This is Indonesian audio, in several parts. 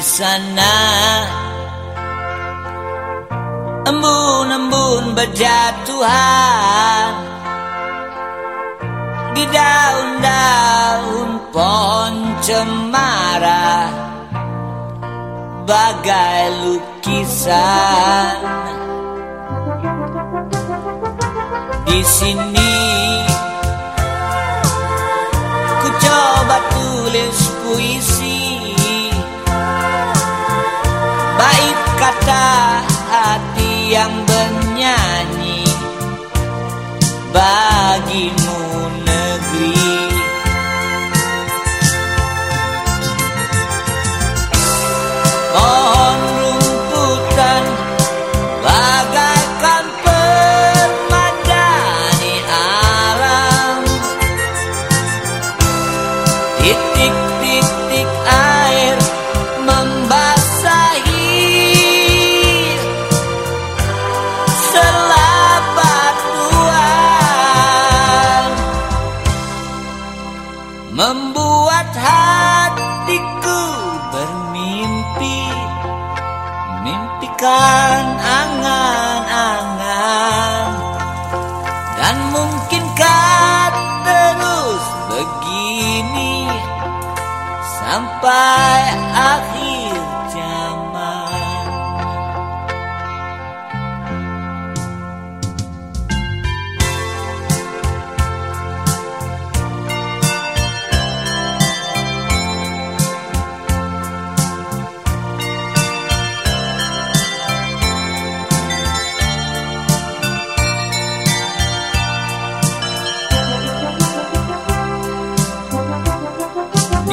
sana. Embun-embun berjatuhan Di daun-daun pohon cemara Bagai lukisan. Di sini Ku coba tulis puisi yang bernyanyi Bagimu negeri. Pohon rumputan Bagaikan permadani alam. Titik-titik Membuat hatiku bermimpi Mimpikan angan-angan. Dan mungkinkah terus begini Sampai akhir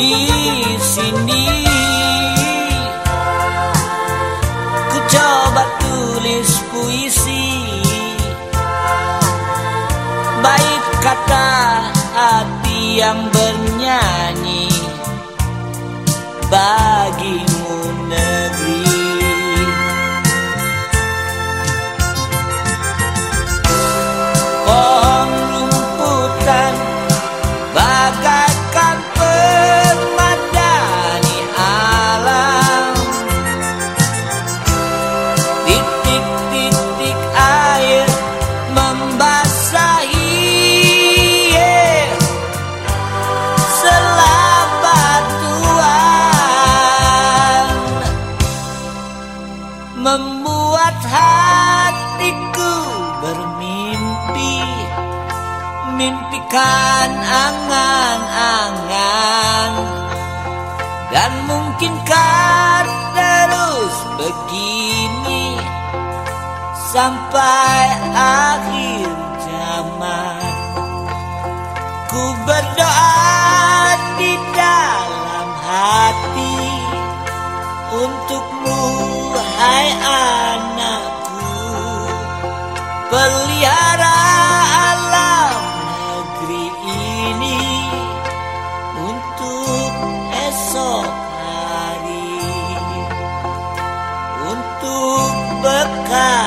di sini. Ku coba tulis puisi. Baik kata hati yang bernyanyi. Bagimu membuat hatiku bermimpi. Mimpikan angan-angan. Dan mungkinkah terus begini. Sampai akhir zaman. Ku berdoa di dalam hati. Untukmu God.